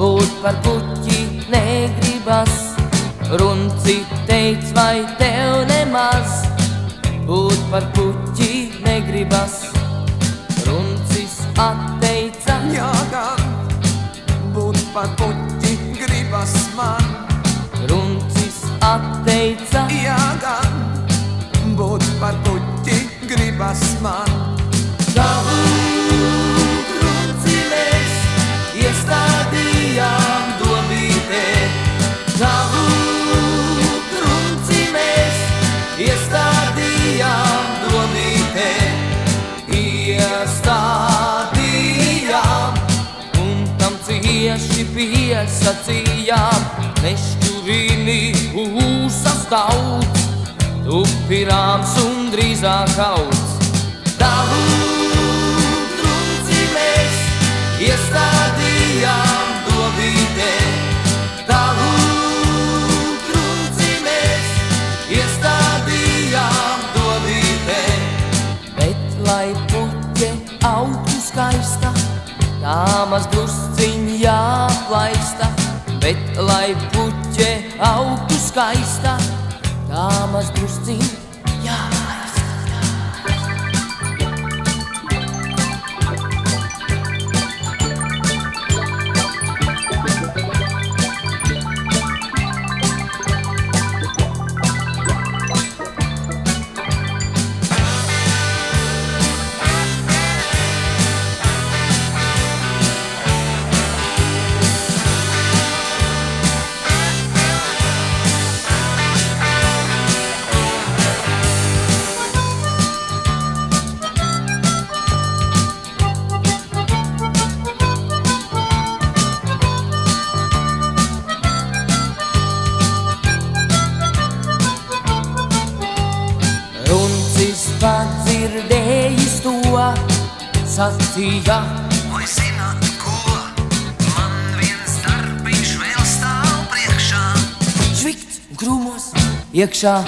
būt par puķi negribas. Runci teic, vai tev nemaz būt par puķi negribas. Runcis atteica, Jā, gan būt par puķi gribas man. runcis atteica, Jā, gan būt par puķi gribas man. Piesacījām. Nešķurīni ūsas daudz, tupirāms un drīzāk kauts. Tavu drunci mēs iestādījām dobītē. Tavu drunci mēs iestādījām dobītē. Bet lai puķe augtu skaista, tā maz drusciņ jāplaista. Bet lai puķe augtu skaista, tā maz drusciņ jāplaista. Sacīja, Vai zināt, ko? Man viens darbiņš vēl stāv priekšā? švikt krūmos iekšā